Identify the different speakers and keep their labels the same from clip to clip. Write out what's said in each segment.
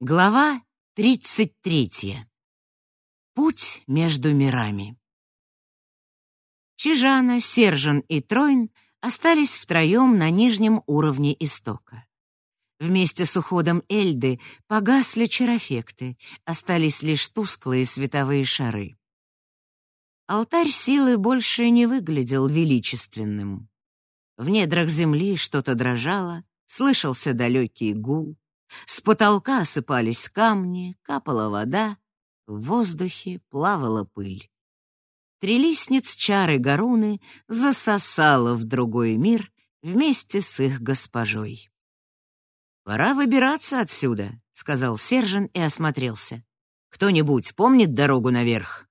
Speaker 1: Глава 33. Путь между мирами. Чижана, Сержан и Тройн остались втроем на нижнем уровне истока. Вместе с уходом Эльды погасли чарофекты, остались лишь тусклые световые шары. Алтарь силы больше не выглядел величественным. В недрах земли что-то дрожало, слышался далекий гул. С потолка осыпались камни, капала вода, в воздухе плавала пыль. Трелисниц чары Гаруны засосала в другой мир вместе с их госпожой. «Пора выбираться отсюда», — сказал Сержен и осмотрелся. «Кто-нибудь помнит дорогу наверх?»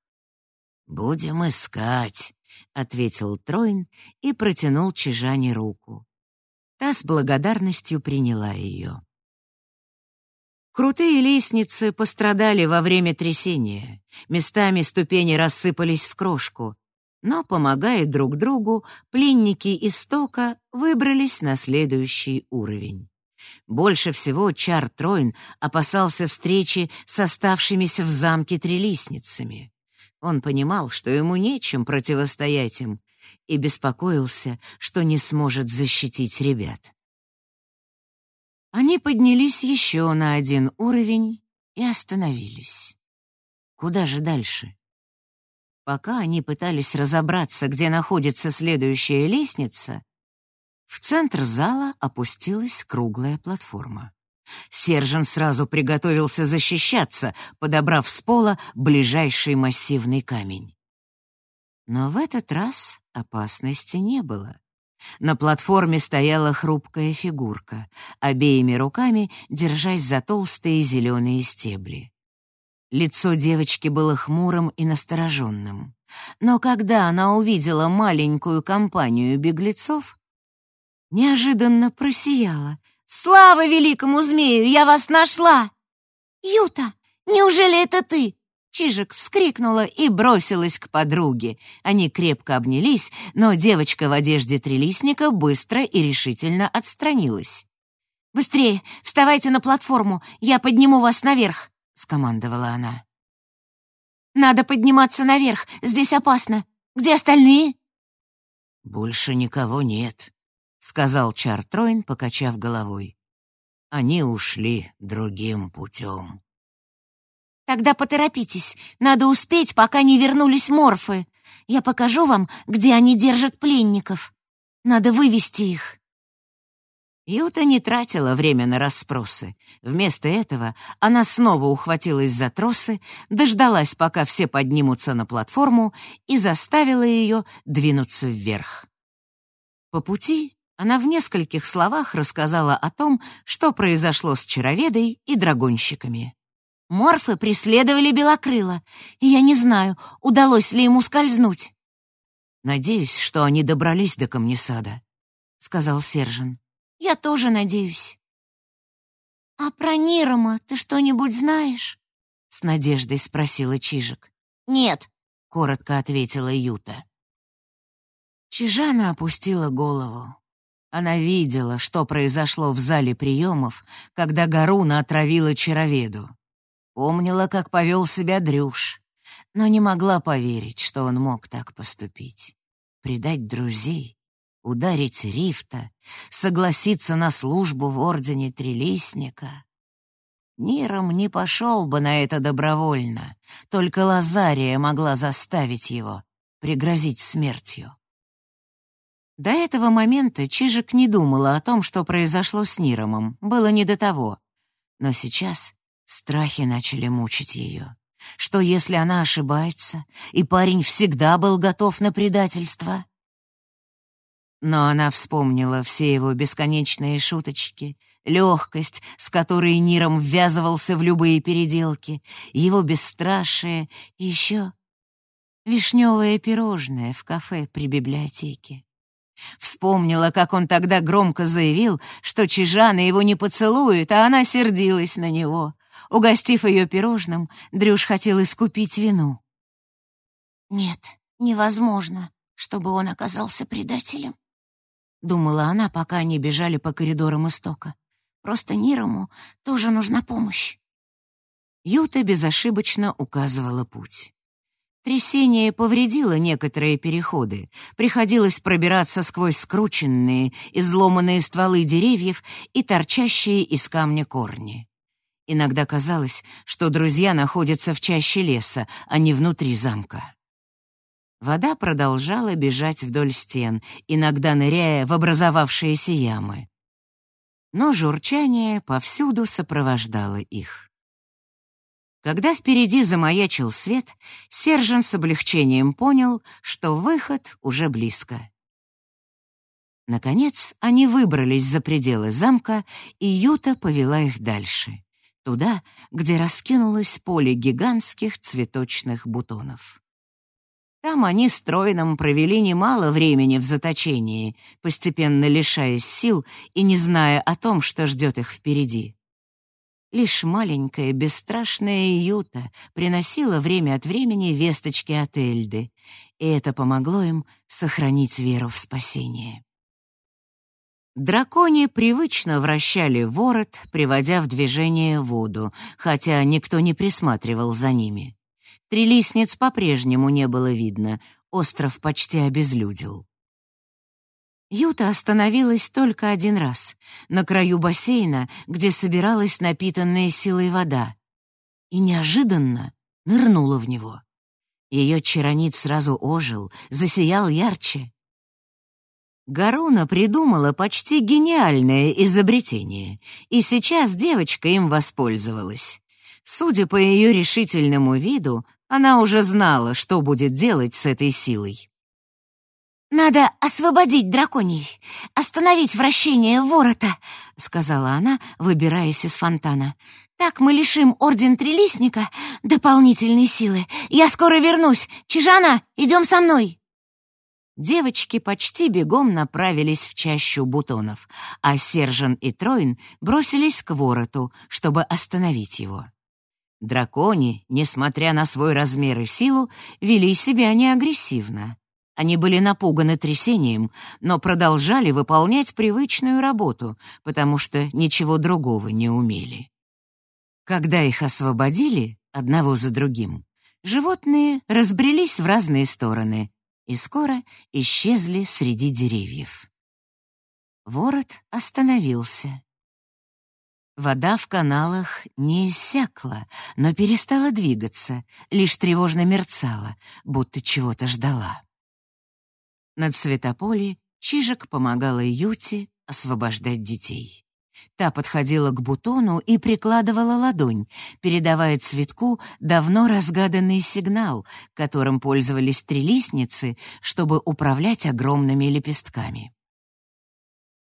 Speaker 1: «Будем искать», — ответил Троин и протянул Чижане руку. Та с благодарностью приняла ее. Крутые лестницы пострадали во время трясения. Местами ступени рассыпались в крошку. Но, помогая друг другу, пленники истока выбрались на следующий уровень. Больше всего Чар Тройн опасался встречи с оставшимися в замке трелисницами. Он понимал, что ему нечем противостоять им, и беспокоился, что не сможет защитить ребят. Они поднялись еще на один уровень и остановились. Куда же дальше? Пока они пытались разобраться, где находится следующая лестница, в центр зала опустилась круглая платформа. Сержан сразу приготовился защищаться, подобрав с пола ближайший массивный камень. Но в этот раз опасности не было. На платформе стояла хрупкая фигурка, обеими руками держась за толстые зеленые стебли. Лицо девочки было хмурым и настороженным. Но когда она увидела маленькую компанию беглецов, неожиданно просияла. «Слава великому змею! Я вас нашла!» «Юта, неужели это ты?» Чижик вскрикнула и бросилась к подруге. Они крепко обнялись, но девочка в одежде трелисника быстро и решительно отстранилась. «Быстрее, вставайте на платформу, я подниму вас наверх», — скомандовала она. «Надо подниматься наверх, здесь опасно. Где остальные?» «Больше никого нет», — сказал Чартройн, покачав головой. «Они ушли другим путем». Тогда поторопитесь, надо успеть, пока не вернулись морфы. Я покажу вам, где они держат пленников. Надо вывести их. Юта не тратила время на расспросы. Вместо этого она снова ухватилась за тросы, дождалась, пока все поднимутся на платформу, и заставила ее двинуться вверх. По пути она в нескольких словах рассказала о том, что произошло с чароведой и драгонщиками. Морфы преследовали Белокрыла, и я не знаю, удалось ли ему скользнуть. «Надеюсь, что они добрались до Камнесада», — сказал Сержин. «Я тоже надеюсь». «А про Нирома ты что-нибудь знаешь?» — с надеждой спросила Чижик. «Нет», — коротко ответила Юта. Чижана опустила голову. Она видела, что произошло в зале приемов, когда Гаруна отравила чароведу. Помнила, как повел себя Дрюш, но не могла поверить, что он мог так поступить. Предать друзей, ударить Рифта, согласиться на службу в Ордене Трелисника. Ниром не пошел бы на это добровольно, только Лазария могла заставить его, пригрозить смертью. До этого момента Чижик не думала о том, что произошло с Ниромом, было не до того. Но сейчас Страхи начали мучить ее. Что, если она ошибается, и парень всегда был готов на предательство? Но она вспомнила все его бесконечные шуточки, легкость, с которой Ниром ввязывался в любые переделки, его бесстрашие и еще вишневое пирожное в кафе при библиотеке. Вспомнила, как он тогда громко заявил, что Чижана его не поцелует, а она сердилась на него. Угостив ее пирожным, Дрюш хотел искупить вину. «Нет, невозможно, чтобы он оказался предателем», — думала она, пока они бежали по коридорам истока. «Просто Нирому тоже нужна помощь. Юта безошибочно указывала путь. Трясение повредило некоторые переходы. Приходилось пробираться сквозь скрученные, изломанные стволы деревьев и торчащие из камня корни. Иногда казалось, что друзья находятся в чаще леса, а не внутри замка. Вода продолжала бежать вдоль стен, иногда ныряя в образовавшиеся ямы. Но журчание повсюду сопровождало их. Когда впереди замаячил свет, Сержан с облегчением понял, что выход уже близко. Наконец они выбрались за пределы замка, и Юта повела их дальше, туда, где раскинулось поле гигантских цветочных бутонов. Там они с Троином провели немало времени в заточении, постепенно лишаясь сил и не зная о том, что ждет их впереди. Лишь маленькая, бесстрашная Юта приносила время от времени весточки от Эльды, и это помогло им сохранить веру в спасение. Дракони привычно вращали ворот, приводя в движение воду, хотя никто не присматривал за ними. Трилистниц по-прежнему не было видно, остров почти обезлюдил. Юта остановилась только один раз, на краю бассейна, где собиралась напитанная силой вода, и неожиданно нырнула в него. Ее чаронит сразу ожил, засиял ярче. Гаруна придумала почти гениальное изобретение, и сейчас девочка им воспользовалась. Судя по ее решительному виду, она уже знала, что будет делать с этой силой.
Speaker 2: «Надо освободить драконий, остановить вращение ворота», — сказала она, выбираясь из фонтана. «Так мы лишим Орден Трелисника дополнительной силы. Я скоро вернусь. Чижана, идем со мной!»
Speaker 1: Девочки почти бегом направились в чащу бутонов, а Сержан и Троин бросились к вороту, чтобы остановить его. Дракони, несмотря на свой размер и силу, вели себя неагрессивно. Они были напуганы трясением, но продолжали выполнять привычную работу, потому что ничего другого не умели. Когда их освободили, одного за другим, животные разбрелись в разные стороны и скоро исчезли среди деревьев. Ворот остановился. Вода в каналах не иссякла, но перестала двигаться, лишь тревожно мерцала, будто чего-то ждала. Над Светополе Чижик помогала Юте освобождать детей. Та подходила к бутону и прикладывала ладонь, передавая цветку давно разгаданный сигнал, которым пользовались трилистницы, чтобы управлять огромными лепестками.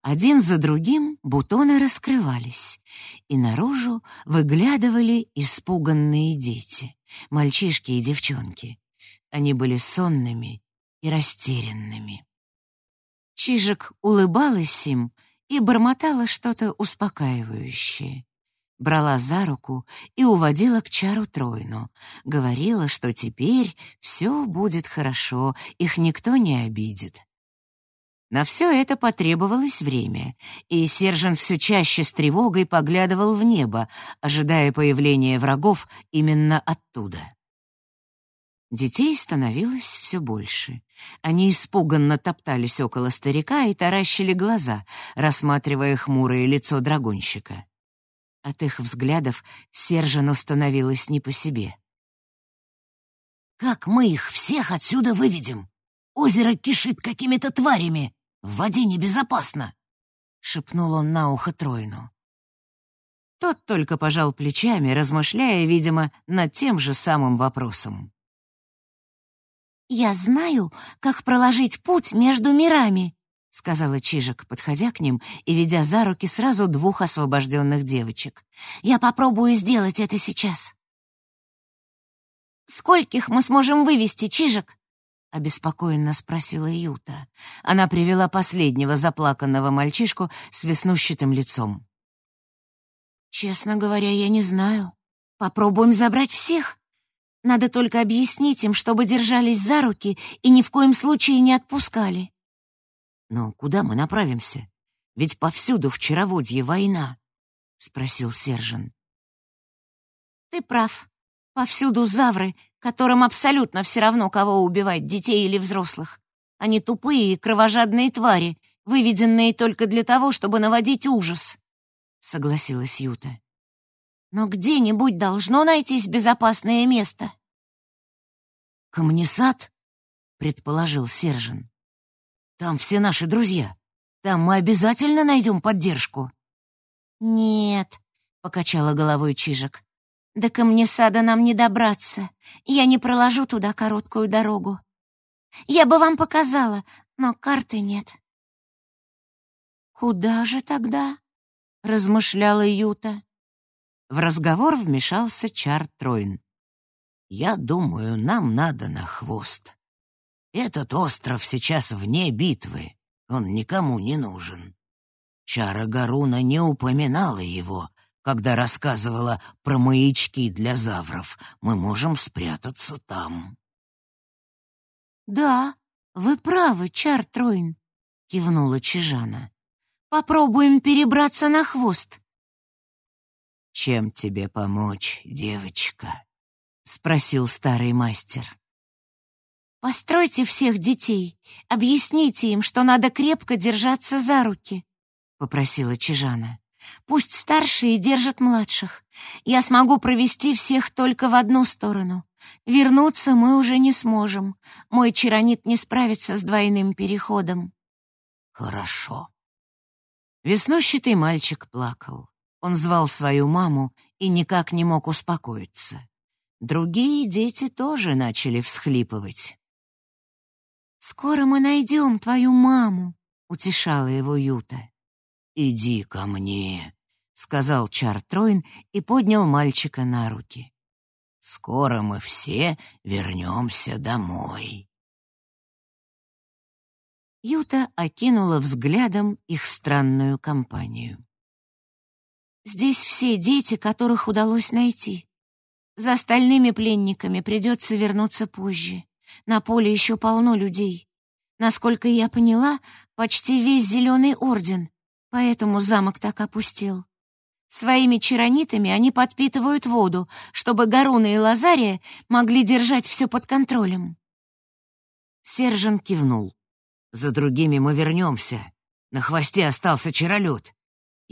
Speaker 1: Один за другим бутоны раскрывались, и наружу выглядывали испуганные дети, мальчишки и девчонки. Они были сонными и растерянными. Чижик улыбалась им и бормотала что-то успокаивающее. Брала за руку и уводила к чару Тройну. Говорила, что теперь все будет хорошо, их никто не обидит. На все это потребовалось время, и Сержан все чаще с тревогой поглядывал в небо, ожидая появления врагов именно оттуда. Детей становилось все больше. Они испуганно топтались около старика и таращили глаза, рассматривая хмурое лицо драгонщика. От их взглядов Сержану становилось не по себе.
Speaker 3: «Как мы их всех отсюда выведем? Озеро кишит какими-то тварями. В воде небезопасно!» — шепнул он на ухо Тройну.
Speaker 1: Тот только пожал плечами, размышляя, видимо, над тем же самым вопросом.
Speaker 2: «Я знаю, как проложить путь между мирами», — сказала Чижик, подходя к ним и ведя за руки сразу двух освобожденных девочек. «Я попробую сделать это сейчас». «Скольких мы сможем вывести, Чижик?» — обеспокоенно спросила Юта. Она привела последнего заплаканного мальчишку с веснущатым лицом. «Честно говоря, я не знаю. Попробуем забрать всех», надо только объяснить им, чтобы держались за руки и ни в коем случае не отпускали.
Speaker 3: «Но куда мы направимся? Ведь повсюду в Чароводье война», — спросил Сержан.
Speaker 2: Ты прав. Повсюду завры, которым абсолютно все равно, кого убивать, детей или взрослых. Они тупые и кровожадные твари, выведенные только для того, чтобы наводить ужас», — согласилась Юта. «Но где-нибудь должно найтись безопасное место».
Speaker 3: «Камнесад?» — предположил Сержин. «Там все наши друзья. Там мы обязательно найдем поддержку».
Speaker 2: «Нет», — покачала головой Чижик. «До Камнесада нам не добраться. Я не проложу туда короткую дорогу. Я бы вам показала, но карты нет». «Куда же тогда?» — размышляла Юта. В разговор вмешался Чар Тройн.
Speaker 3: «Я думаю, нам надо на хвост. Этот остров сейчас вне битвы, он никому не нужен. Чара Гаруна не упоминала его, когда рассказывала про маячки для завров. Мы можем спрятаться там».
Speaker 2: «Да, вы правы, Чар Тройн», — кивнула Чижана. Попробуем перебраться на хвост.
Speaker 3: Чем тебе помочь, девочка? спросил старый мастер.
Speaker 2: Постройте всех детей, объясните им, что надо крепко держаться за руки, попросила Чижана. Пусть старшие держат младших. Я смогу провести всех только в одну сторону. Вернуться мы уже не сможем. Мой чаронит не справится с двойным переходом.
Speaker 3: Хорошо,
Speaker 1: Веснущатый мальчик плакал. Он звал свою маму и никак не мог успокоиться. Другие дети тоже начали всхлипывать.
Speaker 2: «Скоро мы найдем твою маму», — утешала его Юта.
Speaker 3: «Иди ко мне», —
Speaker 1: сказал Чар Тройн и поднял мальчика на руки.
Speaker 3: «Скоро мы все вернемся домой».
Speaker 1: Юта окинула взглядом их странную компанию.
Speaker 2: «Здесь все дети, которых удалось найти. За остальными пленниками придется вернуться позже. На поле еще полно людей. Насколько я поняла, почти весь Зеленый Орден, поэтому замок так опустел. Своими чаронитами они подпитывают воду, чтобы Гаруна и Лазария могли держать все под контролем».
Speaker 1: Сержан кивнул. За другими мы вернемся. На хвосте остался чаролет.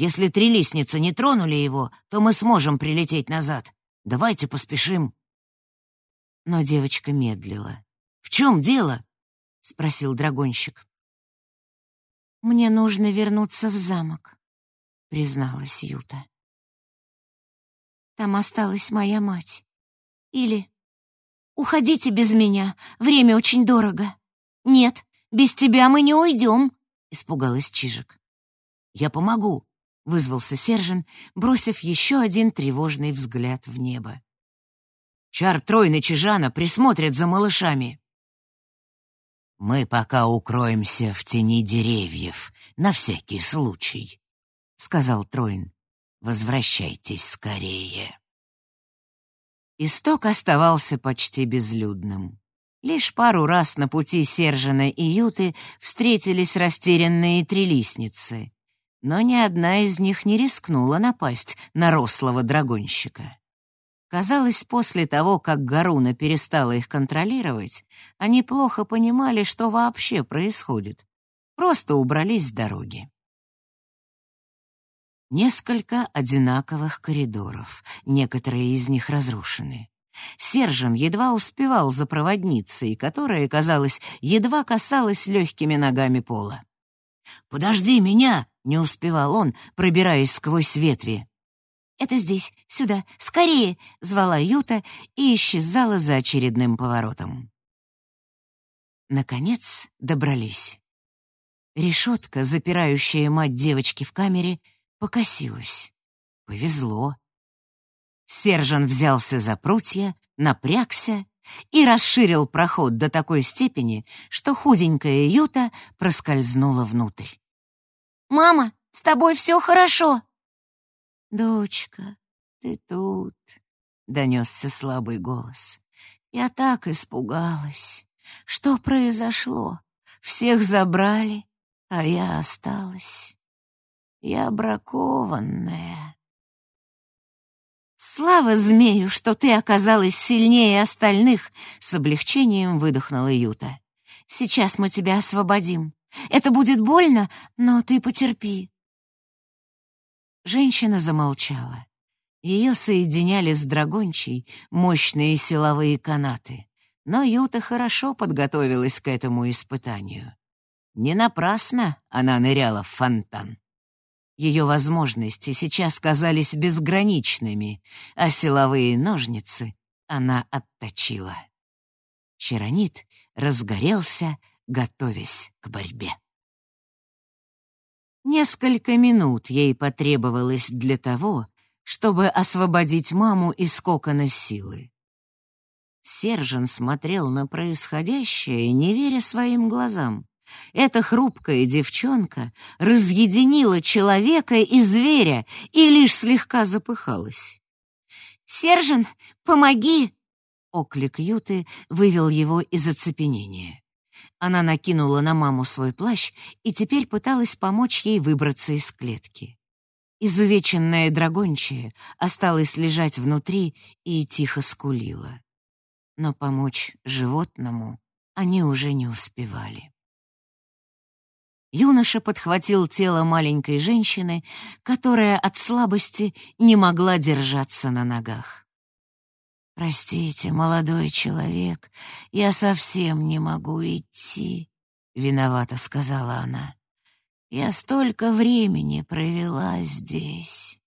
Speaker 1: Если три лестницы не тронули его, то мы сможем прилететь назад. Давайте поспешим. Но девочка медлила. «В чем дело?» — спросил драгонщик.
Speaker 2: «Мне нужно вернуться в замок», — призналась Юта. «Там осталась моя мать. Или «Уходите без меня, время очень дорого». «Нет, без тебя мы не уйдем», — испугалась Чижик.
Speaker 1: «Я помогу», — вызвался Сержин, бросив еще один тревожный взгляд в небо. «Чар Тройн Чижана присмотрят за малышами».
Speaker 3: «Мы пока укроемся в тени деревьев, на всякий случай», — сказал Тройн. «Возвращайтесь скорее».
Speaker 1: Исток оставался почти безлюдным. Лишь пару раз на пути Сержина и Юты встретились растерянные трилистницы, но ни одна из них не рискнула напасть на рослого драгонщика. Казалось, после того, как Гаруна перестала их контролировать, они плохо понимали, что вообще происходит. Просто убрались с дороги. Несколько одинаковых коридоров, некоторые из них разрушены. Сержан едва успевал за проводницей, которая, казалось, едва касалась легкими ногами пола. «Подожди меня!» — не успевал он, пробираясь сквозь ветви.
Speaker 2: «Это здесь, сюда, скорее!» — звала Юта и исчезала за очередным поворотом.
Speaker 1: Наконец добрались. Решетка, запирающая мать девочки в камере, покосилась. Повезло. Сержан взялся за прутья, напрягся и расширил проход до такой степени, что худенькая Юта проскользнула внутрь.
Speaker 2: «Мама, с тобой все хорошо!»
Speaker 1: «Дочка, ты тут!» — донесся слабый голос. «Я так испугалась. Что произошло? Всех забрали, а я осталась. Я бракованная».
Speaker 2: «Слава змею, что ты оказалась сильнее остальных!» — с облегчением выдохнула Юта. «Сейчас мы тебя освободим. Это будет больно, но ты потерпи». Женщина замолчала. Ее соединяли с драгончей мощные силовые канаты. Но Юта хорошо подготовилась к этому испытанию. Не напрасно она ныряла в фонтан. Ее возможности сейчас казались безграничными, а силовые ножницы она отточила. Чаронит разгорелся, готовясь к борьбе. Несколько минут ей потребовалось для того, чтобы освободить маму из кокона силы. Сержан смотрел на происходящее, не веря своим глазам. Эта хрупкая девчонка разъединила человека и зверя и лишь слегка запыхалась. «Сержан, помоги!» Оклик Юты вывел его из оцепенения. Она накинула на маму свой плащ и теперь пыталась помочь ей выбраться из клетки. Изувеченная драгончая осталась лежать внутри и тихо скулила. Но помочь животному они уже не успевали. Юноша подхватил тело маленькой женщины, которая от слабости не могла держаться на ногах. «Простите, молодой человек, я совсем не могу идти», — виновато сказала она. «Я столько времени провела здесь».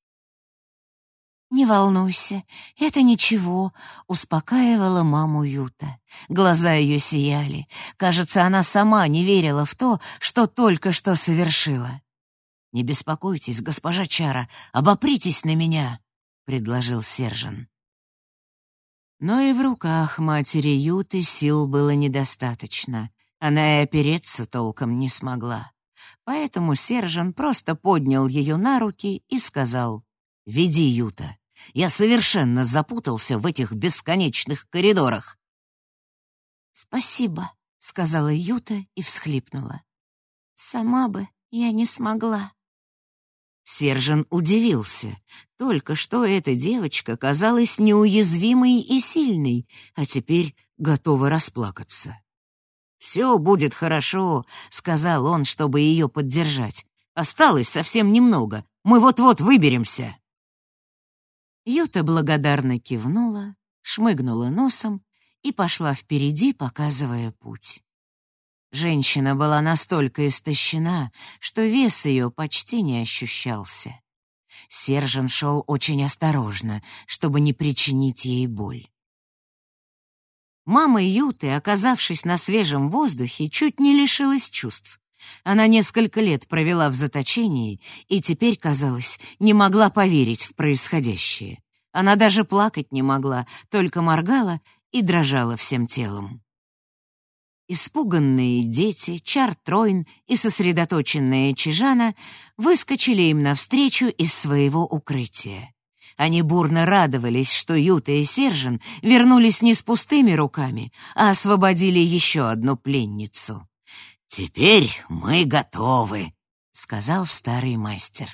Speaker 2: «Не волнуйся, это ничего», — успокаивала маму Юта. Глаза ее сияли. Кажется, она сама не верила в то, что только что совершила. «Не беспокойтесь, госпожа Чара, обопритесь на меня», — предложил Сержан. Но и в руках матери Юты сил было недостаточно. Она и опереться толком не смогла. Поэтому Сержан просто поднял ее на руки и сказал «Веди, Юта, я совершенно запутался в этих бесконечных коридорах. «Спасибо», — сказала Юта и всхлипнула. «Сама бы я не смогла». Сержан удивился. Только что эта девочка казалась неуязвимой и сильной, а теперь готова расплакаться. «Все будет хорошо», — сказал он, чтобы ее поддержать. «Осталось совсем немного. Мы вот-вот выберемся». Юта благодарно кивнула, шмыгнула носом и пошла впереди, показывая путь. Женщина была настолько истощена, что вес ее почти не ощущался. Сержан шел очень осторожно, чтобы не причинить ей боль. Мама Юты, оказавшись на свежем воздухе, чуть не лишилась чувств. Она несколько лет провела в заточении и теперь, казалось, не могла поверить в происходящее. Она даже плакать не могла, только моргала и дрожала всем телом. Испуганные дети, Чар-Тройн и сосредоточенная Чижана выскочили им навстречу из своего укрытия. Они бурно радовались, что Юта и Сержин вернулись не с пустыми руками, а освободили еще одну пленницу. «Теперь мы готовы», — сказал старый мастер.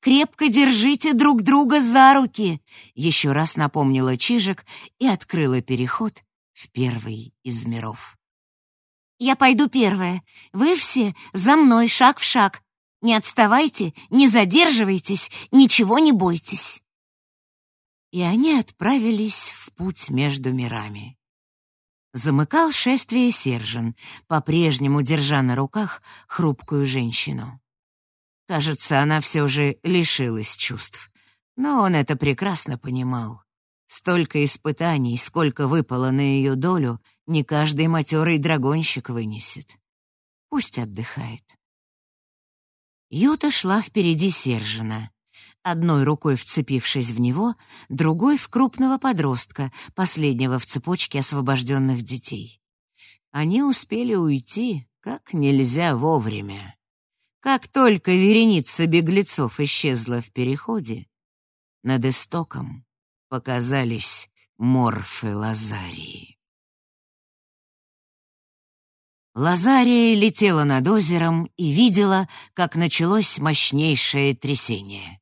Speaker 2: «Крепко держите друг друга за руки», — еще раз напомнила Чижик и открыла переход в первый из миров. «Я пойду первая. Вы все за мной шаг в шаг. Не отставайте, не задерживайтесь, ничего не бойтесь». И они отправились в путь между мирами. Замыкал шествие Сержин, по-прежнему держа на руках хрупкую женщину. Кажется, она все же лишилась чувств. Но он это прекрасно понимал. Столько испытаний, сколько выпало на ее долю, не каждый матерый драгонщик вынесет. Пусть отдыхает. Юта шла впереди Сержина одной рукой вцепившись в него, другой — в крупного подростка, последнего в цепочке освобожденных детей. Они успели уйти как нельзя вовремя. Как только вереница беглецов исчезла в переходе, над истоком показались морфы Лазарии. Лазария летела над озером и видела, как началось мощнейшее трясение.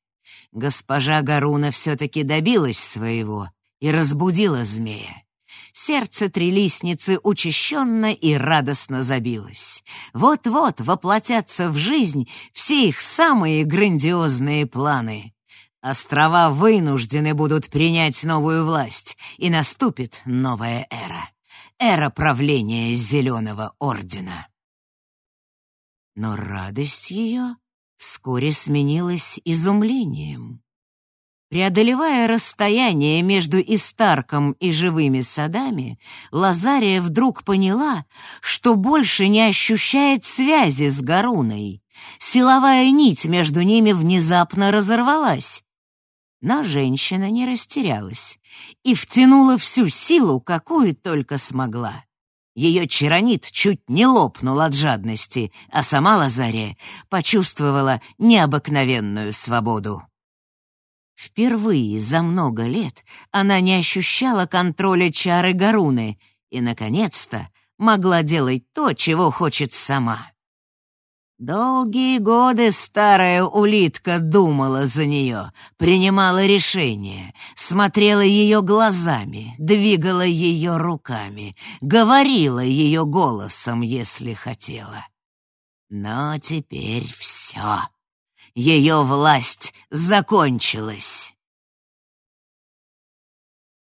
Speaker 1: госпожа Гаруна все-таки добилась своего и разбудила змея. Сердце трелисницы учащенно и радостно забилось. Вот-вот воплотятся в жизнь все их самые грандиозные планы. Острова вынуждены будут принять новую власть, и наступит новая эра. Эра правления Зеленого Ордена. Но радость ее вскоре сменилась изумлением. Преодолевая расстояние между Истарком и живыми садами, Лазария вдруг поняла, что больше не ощущает связи с Гаруной. Силовая нить между ними внезапно разорвалась. Но женщина не растерялась и втянула всю силу, какую только смогла. Ее чаронит чуть не лопнул от жадности, а сама Лазария почувствовала необыкновенную свободу. Впервые за много лет она не ощущала контроля чары Гаруны и, наконец-то, могла делать то, чего хочет сама. Долгие годы старая улитка думала за нее, принимала решения, смотрела ее глазами, двигала ее руками, говорила ее голосом, если хотела. Но теперь все. Ее власть закончилась.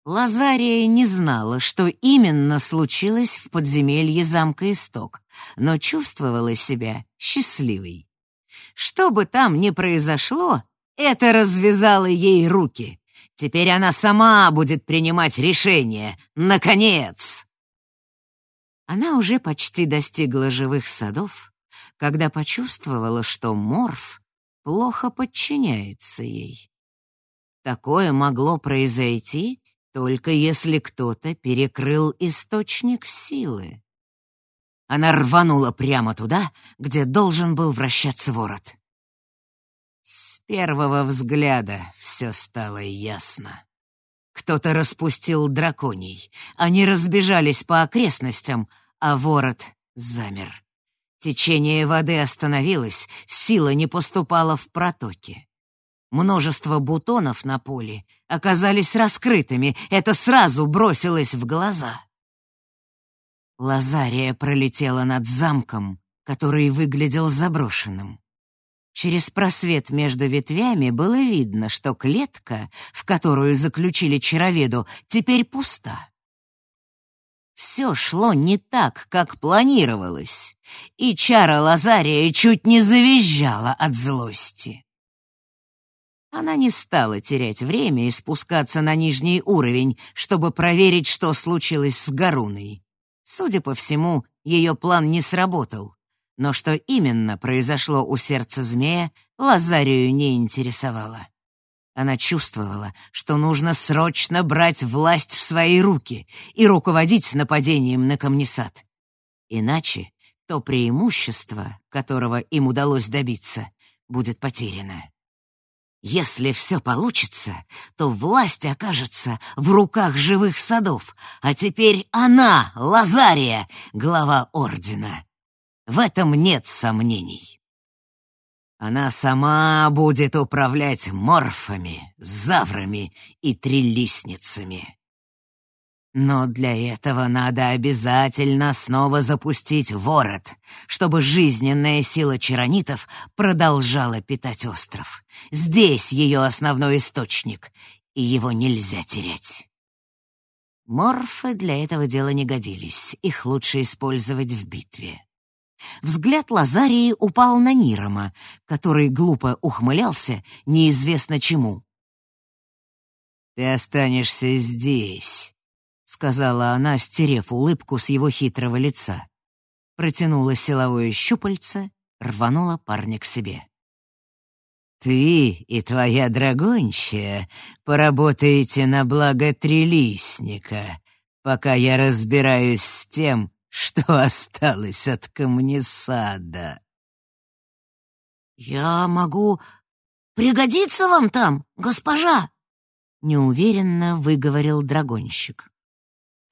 Speaker 1: Лазария не знала, что именно случилось в подземелье замка Исток, но чувствовала себя счастливой. Что бы там ни произошло, это развязало ей руки. Теперь она сама будет принимать решения. Наконец! Она уже почти достигла живых садов, когда почувствовала, что Морф плохо подчиняется ей. Такое могло произойти, только если кто-то перекрыл источник силы. Она рванула прямо туда, где должен был вращаться ворот. С первого взгляда все стало ясно. Кто-то распустил драконий. Они разбежались по окрестностям, а ворот замер. Течение воды остановилось, сила не поступала в протоки. Множество бутонов на поле оказались раскрытыми, это сразу бросилось в глаза. Лазария пролетела над замком, который выглядел заброшенным. Через просвет между ветвями было видно, что клетка, в которую заключили чароведу, теперь пуста. Все шло не так, как планировалось, и чара Лазария чуть не завизжала от злости. Она не стала терять время и спускаться на нижний уровень, чтобы проверить, что случилось с Гаруной. Судя по всему, ее план не сработал. Но что именно произошло у сердца змея, Лазарию не интересовало. Она чувствовала, что нужно срочно брать власть в свои руки и руководить нападением на камнесад. Иначе то преимущество, которого им удалось добиться, будет потеряно. Если все получится, то власть окажется в руках живых садов, а теперь она, Лазария, глава ордена. В этом нет сомнений. Она сама будет управлять морфами, заврами и трилистницами. Но для этого надо обязательно снова запустить ворот, чтобы жизненная сила чаронитов продолжала питать остров. Здесь ее основной источник, и его нельзя терять. Морфы для этого дела не годились, их лучше использовать в битве. Взгляд Лазарии упал на Нирома, который глупо ухмылялся неизвестно чему. «Ты останешься здесь», — сказала она, стерев улыбку с его хитрого лица. Протянула силовое щупальце, рванула парня к себе. «Ты и твоя драгончая поработаете на благо трилистника, пока я разбираюсь с тем, что осталось от камнесада.
Speaker 2: «Я могу пригодиться вам там, госпожа?» — неуверенно выговорил драгонщик.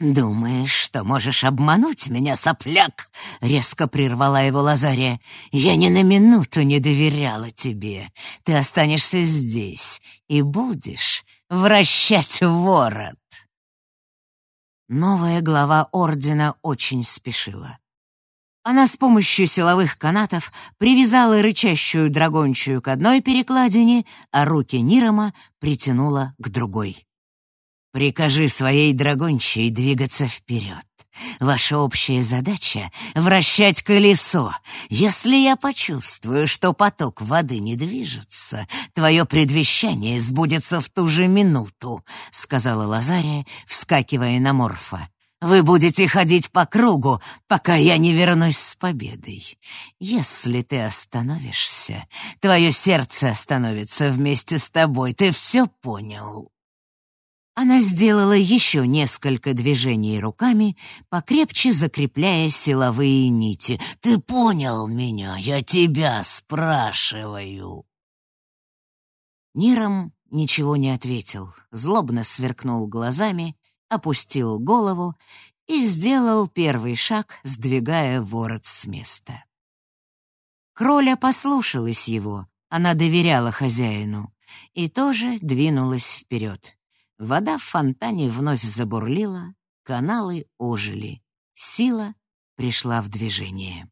Speaker 3: «Думаешь, что можешь обмануть меня, сопляк?» — резко прервала его Лазария. «Я ни на минуту не доверяла тебе. Ты останешься здесь и будешь вращать ворот». Новая глава Ордена очень спешила. Она с помощью силовых канатов привязала рычащую драгончую к одной перекладине, а руки Нирома притянула к другой. «Прикажи своей драгончей двигаться вперед. Ваша общая задача — вращать колесо. Если я почувствую, что поток воды не движется, твое предвещание сбудется в ту же минуту», — сказала Лазария, вскакивая на Морфа. Вы будете ходить по кругу, пока я не вернусь с победой. Если ты остановишься, твое сердце остановится вместе с тобой. Ты все понял?» Она сделала еще несколько движений руками, покрепче закрепляя силовые нити. «Ты понял меня? Я тебя спрашиваю!» Ниром ничего не ответил, злобно сверкнул глазами опустил голову и сделал первый шаг, сдвигая ворот с места. Кроля послушалась его, она доверяла хозяину, и тоже двинулась вперед. Вода в фонтане вновь забурлила, каналы ожили, сила пришла в движение.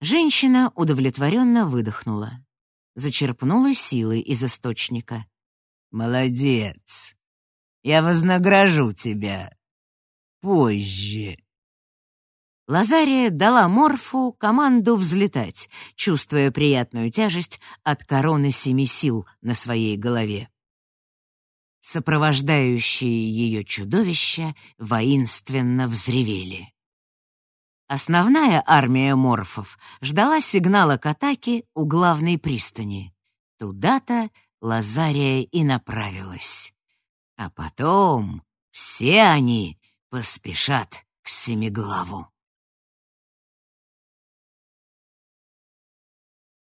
Speaker 3: Женщина удовлетворенно выдохнула, зачерпнула силы из источника. «Молодец!» Я вознагражу тебя позже». Лазария дала Морфу команду взлетать, чувствуя приятную тяжесть от короны семи сил на своей голове. Сопровождающие ее чудовища воинственно взревели. Основная армия морфов ждала сигнала к атаке у главной пристани. Туда-то Лазария и направилась. А потом все они поспешат к Семиглаву.